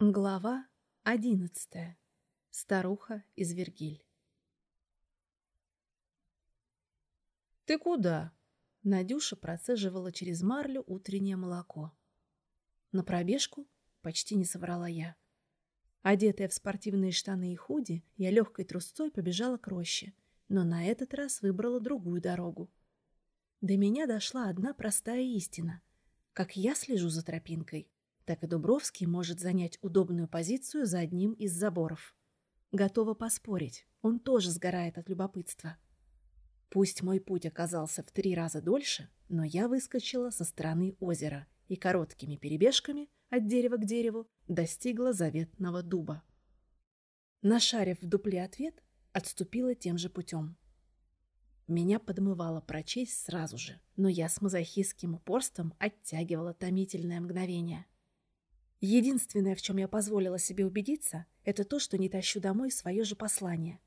Глава одиннадцатая. Старуха из Вергиль. «Ты куда?» Надюша процеживала через марлю утреннее молоко. На пробежку почти не соврала я. Одетая в спортивные штаны и худи, я легкой трусцой побежала к роще, но на этот раз выбрала другую дорогу. До меня дошла одна простая истина. Как я слежу за тропинкой, так и Дубровский может занять удобную позицию за одним из заборов. Готова поспорить, он тоже сгорает от любопытства. Пусть мой путь оказался в три раза дольше, но я выскочила со стороны озера и короткими перебежками от дерева к дереву достигла заветного дуба. Нашарив в дупле ответ, отступила тем же путем. Меня подмывало прочесть сразу же, но я с мазохистским упорством оттягивала томительное мгновение — Единственное, в чем я позволила себе убедиться, это то, что не тащу домой свое же послание.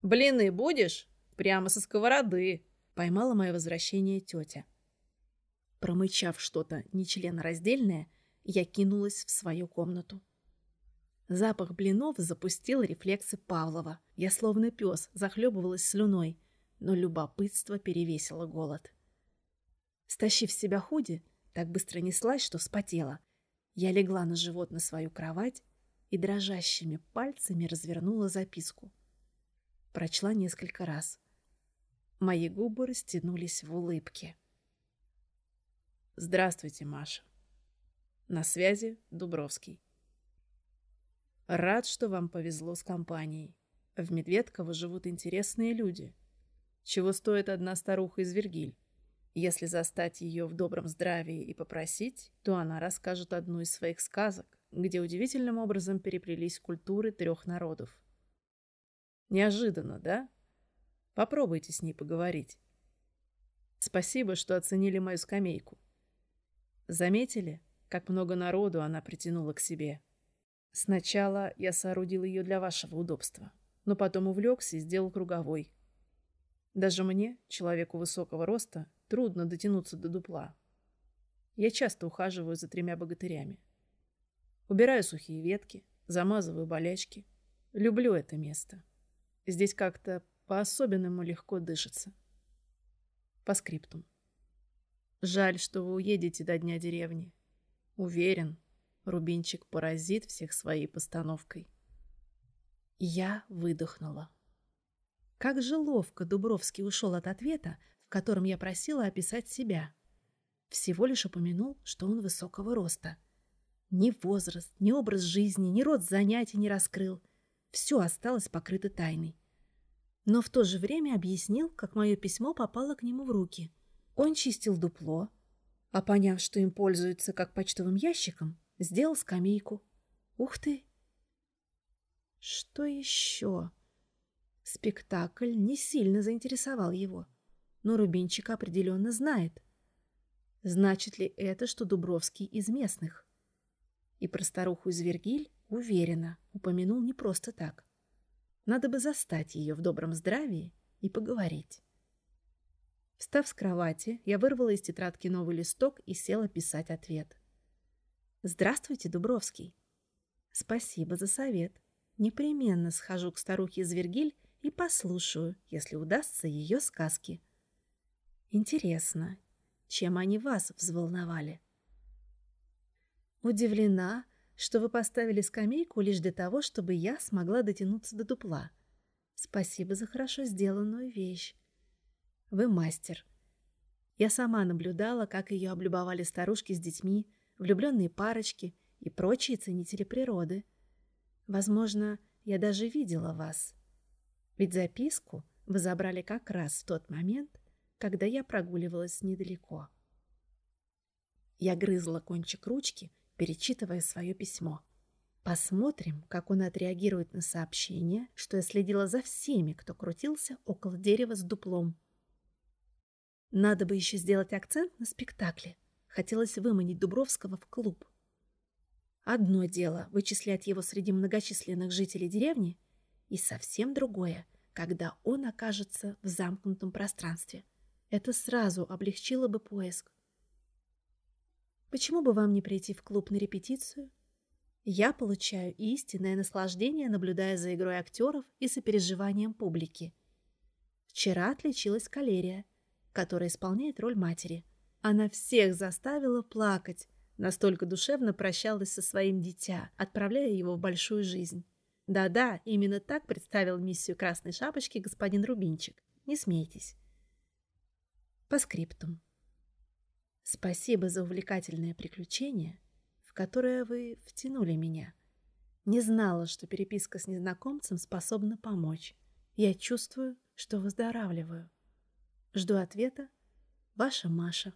«Блины будешь? Прямо со сковороды!» — поймала мое возвращение тетя. Промычав что-то нечленораздельное, я кинулась в свою комнату. Запах блинов запустил рефлексы Павлова. Я словно пес захлебывалась слюной, но любопытство перевесило голод. Стащив себя худи, так быстро неслась, что вспотела. Я легла на живот на свою кровать и дрожащими пальцами развернула записку. Прочла несколько раз. Мои губы растянулись в улыбке. Здравствуйте, Маша. На связи Дубровский. Рад, что вам повезло с компанией. В Медведково живут интересные люди. Чего стоит одна старуха из Вергиль? Если застать ее в добром здравии и попросить, то она расскажет одну из своих сказок, где удивительным образом переплелись культуры трех народов. Неожиданно, да? Попробуйте с ней поговорить. Спасибо, что оценили мою скамейку. Заметили, как много народу она притянула к себе? Сначала я соорудил ее для вашего удобства, но потом увлекся и сделал круговой. Даже мне, человеку высокого роста, Трудно дотянуться до дупла. Я часто ухаживаю за тремя богатырями. Убираю сухие ветки, замазываю болячки. Люблю это место. Здесь как-то по-особенному легко дышится. По скриптум. Жаль, что вы уедете до дня деревни. Уверен, Рубинчик поразит всех своей постановкой. Я выдохнула. Как же ловко Дубровский ушел от ответа, котором я просила описать себя. Всего лишь упомянул, что он высокого роста. Ни возраст, ни образ жизни, ни род занятий не раскрыл. Все осталось покрыто тайной. Но в то же время объяснил, как мое письмо попало к нему в руки. Он чистил дупло, а поняв, что им пользуются как почтовым ящиком, сделал скамейку. Ух ты! Что еще? Спектакль не сильно заинтересовал его но Рубинчик определенно знает. Значит ли это, что Дубровский из местных? И про старуху из Вергиль уверенно упомянул не просто так. Надо бы застать ее в добром здравии и поговорить. Встав с кровати, я вырвала из тетрадки новый листок и села писать ответ. «Здравствуйте, Дубровский. Спасибо за совет. Непременно схожу к старухе из Вергиль и послушаю, если удастся ее сказки». Интересно, чем они вас взволновали? Удивлена, что вы поставили скамейку лишь для того, чтобы я смогла дотянуться до дупла. Спасибо за хорошо сделанную вещь. Вы мастер. Я сама наблюдала, как ее облюбовали старушки с детьми, влюбленные парочки и прочие ценители природы. Возможно, я даже видела вас. Ведь записку вы забрали как раз в тот момент, когда я прогуливалась недалеко. Я грызла кончик ручки, перечитывая свое письмо. Посмотрим, как он отреагирует на сообщение, что я следила за всеми, кто крутился около дерева с дуплом. Надо бы еще сделать акцент на спектакле. Хотелось выманить Дубровского в клуб. Одно дело вычислять его среди многочисленных жителей деревни, и совсем другое, когда он окажется в замкнутом пространстве. Это сразу облегчило бы поиск. Почему бы вам не прийти в клуб на репетицию? Я получаю истинное наслаждение, наблюдая за игрой актеров и сопереживанием публики. Вчера отличилась Калерия, которая исполняет роль матери. Она всех заставила плакать, настолько душевно прощалась со своим дитя, отправляя его в большую жизнь. Да-да, именно так представил миссию Красной Шапочки господин Рубинчик. Не смейтесь. По скриптум. Спасибо за увлекательное приключение, в которое вы втянули меня. Не знала, что переписка с незнакомцем способна помочь. Я чувствую, что выздоравливаю. Жду ответа. Ваша Маша.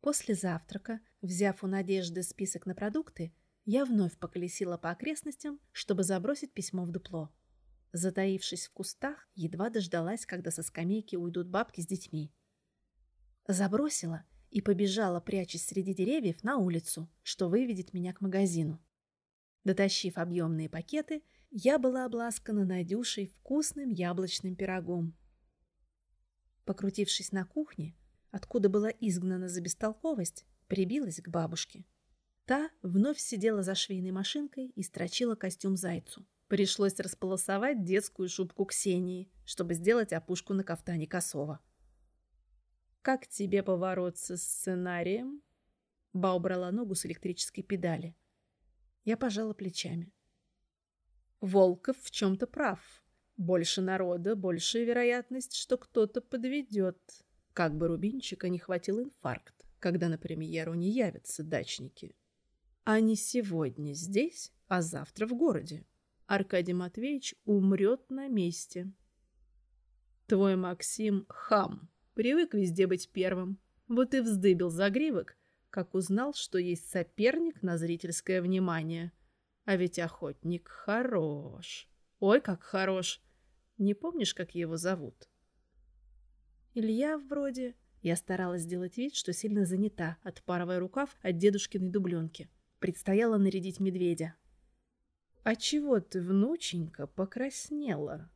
После завтрака, взяв у Надежды список на продукты, я вновь поколесила по окрестностям, чтобы забросить письмо в дупло. Затаившись в кустах, едва дождалась, когда со скамейки уйдут бабки с детьми. Забросила и побежала, прячась среди деревьев, на улицу, что выведет меня к магазину. Дотащив объемные пакеты, я была обласкана Надюшей вкусным яблочным пирогом. Покрутившись на кухне, откуда была изгнана за бестолковость, прибилась к бабушке. Та вновь сидела за швейной машинкой и строчила костюм зайцу. Пришлось располосовать детскую шубку Ксении, чтобы сделать опушку на кафтане Косова. «Как тебе поворот со сценарием?» Ба убрала ногу с электрической педали. Я пожала плечами. Волков в чем-то прав. Больше народа, большая вероятность, что кто-то подведет. Как бы Рубинчика не хватил инфаркт, когда на премьеру не явятся дачники. А не сегодня здесь, а завтра в городе. Аркадий Матвеевич умрет на месте. Твой Максим хам. Привык везде быть первым. Вот и вздыбил загривок, как узнал, что есть соперник на зрительское внимание. А ведь охотник хорош. Ой, как хорош. Не помнишь, как его зовут? Илья вроде... Я старалась сделать вид, что сильно занята, отпарывая рукав от дедушкиной дубленки. Предстояло нарядить медведя. «А чего ты, внученька, покраснела?»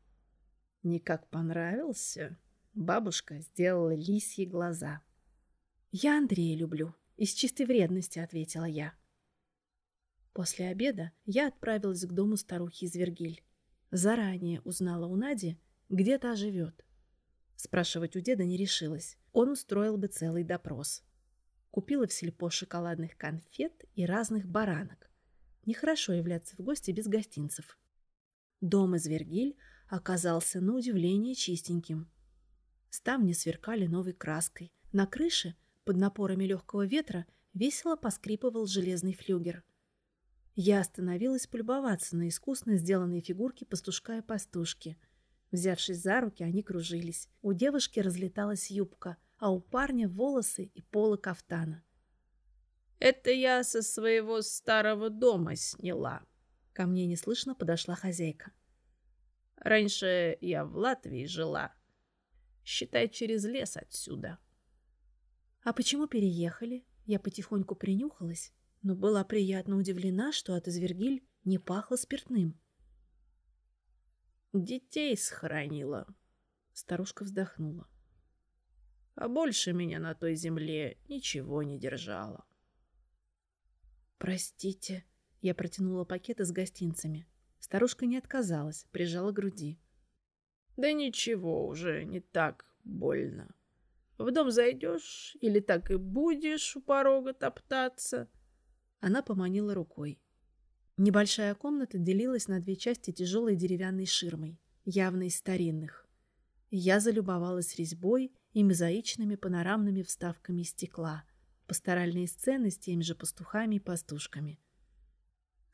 «Никак понравился?» Бабушка сделала лисьи глаза. «Я Андрея люблю», — из чистой вредности ответила я. После обеда я отправилась к дому старухи из Вергиль. Заранее узнала у Нади, где та живет. Спрашивать у деда не решилась. Он устроил бы целый допрос. Купила в сельпо шоколадных конфет и разных баранок. Нехорошо являться в гости без гостинцев. Дом из Вергиль оказался на удивление чистеньким. Ставни сверкали новой краской. На крыше, под напорами легкого ветра, весело поскрипывал железный флюгер. Я остановилась полюбоваться на искусно сделанные фигурки пастушка и пастушки. Взявшись за руки, они кружились. У девушки разлеталась юбка, а у парня волосы и полы кафтана. «Это я со своего старого дома сняла». Ко мне неслышно подошла хозяйка. «Раньше я в Латвии жила. Считай, через лес отсюда». «А почему переехали?» Я потихоньку принюхалась, но была приятно удивлена, что от извергиль не пахло спиртным. «Детей схоронила», — старушка вздохнула а больше меня на той земле ничего не держало. «Простите», — я протянула пакеты с гостинцами. Старушка не отказалась, прижала к груди. «Да ничего уже, не так больно. В дом зайдешь или так и будешь у порога топтаться?» Она поманила рукой. Небольшая комната делилась на две части тяжелой деревянной ширмой, явно из старинных. Я залюбовалась резьбой и мозаичными панорамными вставками стекла, пасторальные сцены с теми же пастухами и пастушками.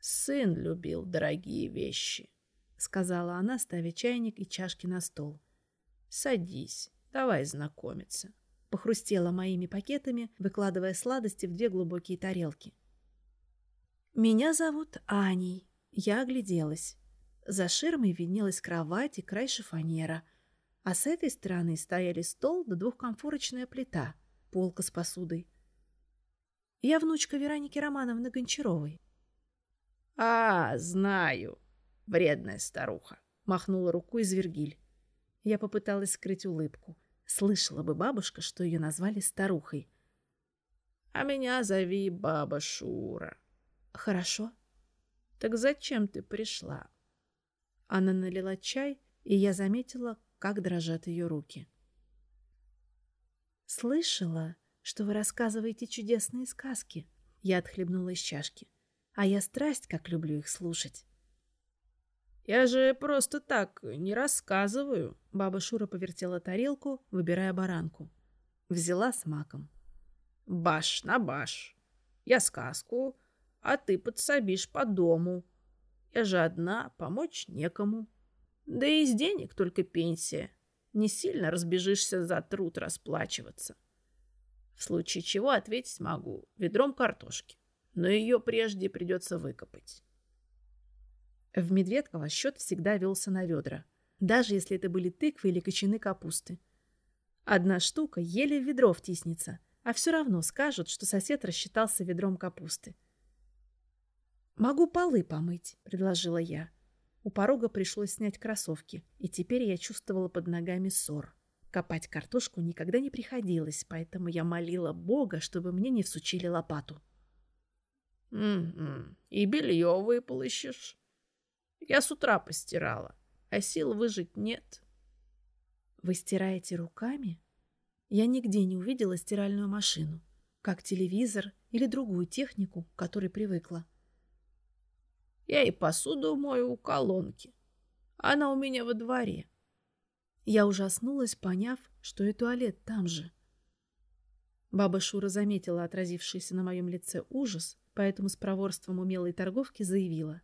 «Сын любил дорогие вещи», — сказала она, ставя чайник и чашки на стол. «Садись, давай знакомиться». Похрустела моими пакетами, выкладывая сладости в две глубокие тарелки. «Меня зовут Аней». Я огляделась. За ширмой виднелась кровать и край шифонера — а с этой стороны стояли стол да двухкомфорочная плита, полка с посудой. Я внучка Вероники Романовны Гончаровой. — А, знаю, вредная старуха, — махнула рукой Звергиль. Я попыталась скрыть улыбку. Слышала бы бабушка, что ее назвали старухой. А меня зови баба Шура. Хорошо. Так зачем ты пришла? Она налила чай, и я заметила, как дрожат ее руки. Слышала, что вы рассказываете чудесные сказки. Я отхлебнула из чашки. А я страсть, как люблю их слушать. Я же просто так не рассказываю. Баба Шура повертела тарелку, выбирая баранку. Взяла с маком. Баш на баш. Я сказку, а ты подсобишь по дому. Я же одна, помочь некому. Да и из денег только пенсия. Не сильно разбежишься за труд расплачиваться. В случае чего ответить могу ведром картошки. Но ее прежде придется выкопать. В Медведково счет всегда велся на ведра, даже если это были тыквы или кочаны капусты. Одна штука еле в ведро втиснется, а все равно скажут, что сосед рассчитался ведром капусты. «Могу полы помыть», — предложила я. У порога пришлось снять кроссовки, и теперь я чувствовала под ногами ссор. Копать картошку никогда не приходилось, поэтому я молила Бога, чтобы мне не всучили лопату. «М-м, и белье выполощешь. Я с утра постирала, а сил выжить нет». «Вы стираете руками?» Я нигде не увидела стиральную машину, как телевизор или другую технику, к которой привыкла. Я и посуду мою у колонки. Она у меня во дворе. Я ужаснулась, поняв, что и туалет там же. Баба Шура заметила отразившийся на моем лице ужас, поэтому с проворством умелой торговки заявила.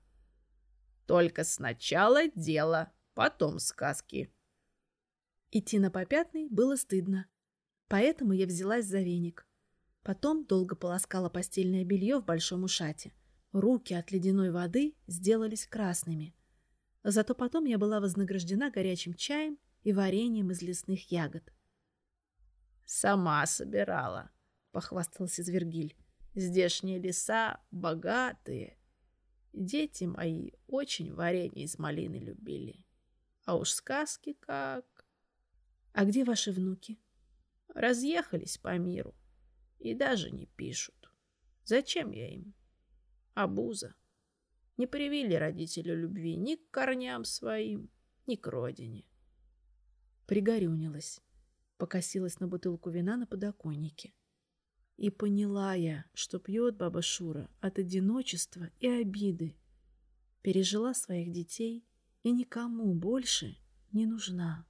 «Только сначала дело, потом сказки». Идти на попятный было стыдно, поэтому я взялась за веник. Потом долго полоскала постельное белье в большом ушате. Руки от ледяной воды сделались красными. Зато потом я была вознаграждена горячим чаем и вареньем из лесных ягод. «Сама собирала», — похвастался Звергиль. «Здешние леса богатые. Дети мои очень варенье из малины любили. А уж сказки как...» «А где ваши внуки?» «Разъехались по миру и даже не пишут. Зачем я им?» Обуза. Не привили родителю любви ни к корням своим, ни к родине. Пригорюнилась, покосилась на бутылку вина на подоконнике. И поняла я, что пьет баба Шура от одиночества и обиды. Пережила своих детей и никому больше не нужна.